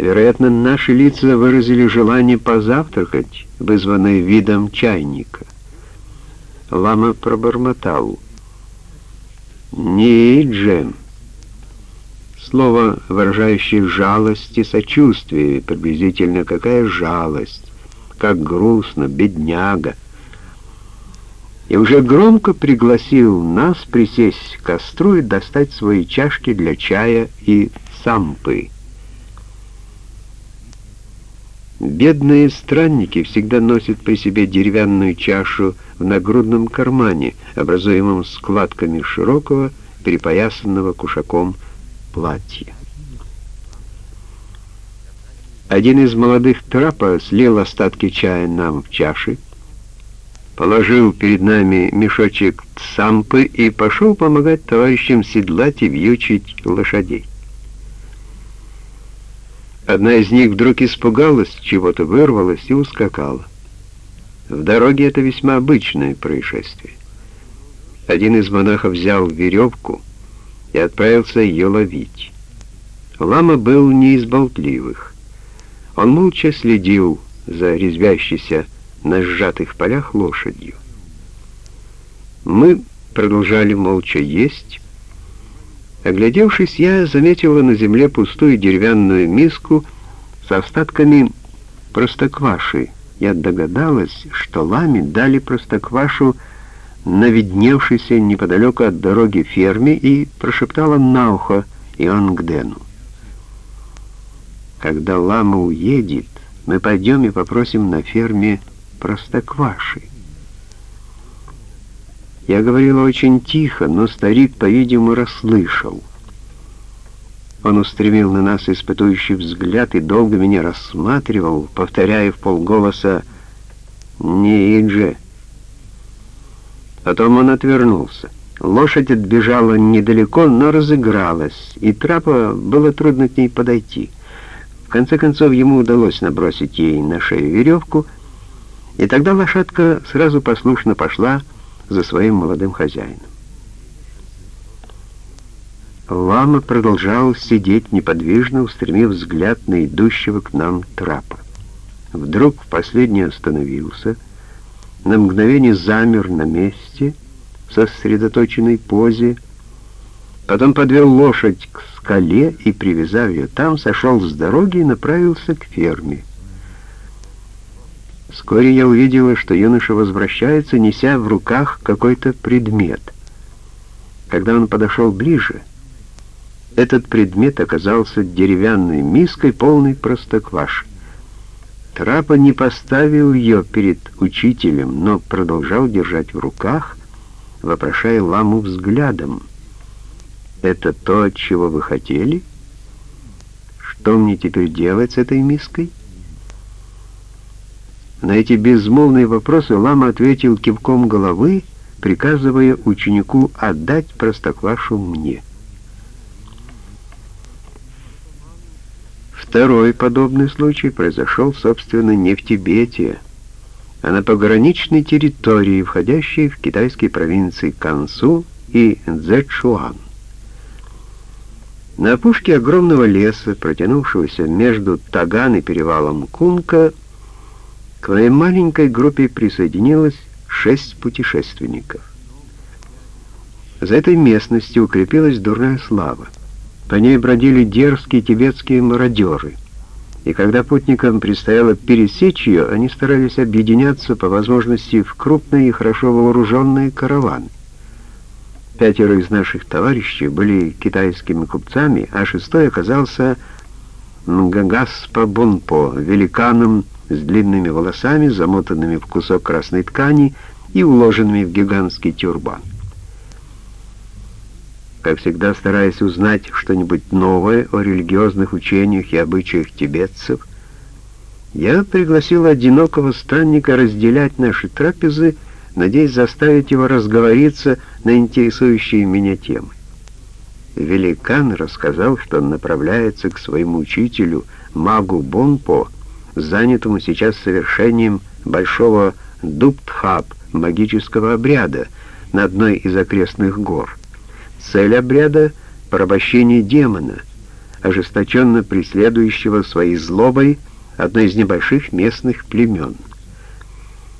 Вероятно, наши лица выразили желание позавтракать, вызванное видом чайника. Лама пробормотал. «Не Джем». Слово, выражающее жалость и сочувствие, приблизительно какая жалость, как грустно, бедняга. И уже громко пригласил нас присесть к костру и достать свои чашки для чая и сампы. Бедные странники всегда носят при себе деревянную чашу в нагрудном кармане, образуемом складками широкого, перепоясанного кушаком платья. Один из молодых трапа слил остатки чая нам в чаши, положил перед нами мешочек сампы и пошел помогать товарищам седлать и вьючить лошадей. Одна из них вдруг испугалась, чего-то вырвалась и ускакала. В дороге это весьма обычное происшествие. Один из монахов взял веревку и отправился ее ловить. Лама был не из болтливых. Он молча следил за резвящейся на сжатых полях лошадью. Мы продолжали молча есть, Оглядевшись, я заметила на земле пустую деревянную миску с остатками простокваши. Я догадалась, что ламе дали простоквашу на видневшейся неподалеку от дороги ферме и прошептала на ухо Ионгдену. «Когда лама уедет, мы пойдем и попросим на ферме простокваши». Я говорила очень тихо, но старик, по-видимому, расслышал. Он устремил на нас испытующий взгляд и долго меня рассматривал, повторяя в полголоса «Не Идже». Потом он отвернулся. Лошадь отбежала недалеко, но разыгралась, и трапа было трудно к ней подойти. В конце концов, ему удалось набросить ей на шею веревку, и тогда лошадка сразу послушно пошла за своим молодым хозяином. Лама продолжал сидеть неподвижно, устремив взгляд на идущего к нам трапа. Вдруг последний остановился, на мгновение замер на месте, в сосредоточенной позе, потом подвел лошадь к скале и, привязав ее там, сошел с дороги и направился к ферме. Вскоре я увидела, что юноша возвращается, неся в руках какой-то предмет. Когда он подошел ближе, этот предмет оказался деревянной миской, полной простокваши. Трапа не поставил ее перед учителем, но продолжал держать в руках, вопрошая ламу взглядом. «Это то, чего вы хотели? Что мне теперь делать с этой миской?» На эти безмолвные вопросы лама ответил кивком головы, приказывая ученику отдать простоквашу мне. Второй подобный случай произошел, собственно, не в Тибете, а на пограничной территории, входящей в китайские провинции Кансу и Цзэчуан. На опушке огромного леса, протянувшегося между Таган и перевалом Кунка, к моей маленькой группе присоединилось шесть путешественников. За этой местностью укрепилась дурная слава. По ней бродили дерзкие тибетские мародеры. И когда путникам предстояло пересечь ее, они старались объединяться по возможности в крупные и хорошо вооруженные караваны. Пятеро из наших товарищей были китайскими купцами, а шестой оказался Нгагаспа Бонпо, великаном, с длинными волосами, замотанными в кусок красной ткани и уложенными в гигантский тюрбан. Как всегда, стараясь узнать что-нибудь новое о религиозных учениях и обычаях тибетцев, я пригласил одинокого странника разделять наши трапезы, надеясь заставить его разговориться на интересующие меня темы. Великан рассказал, что он направляется к своему учителю, магу Бонпо, занятому сейчас совершением большого дуптхаб магического обряда на одной из окрестных гор. Цель обряда — порабощение демона, ожесточенно преследующего своей злобой одно из небольших местных племен —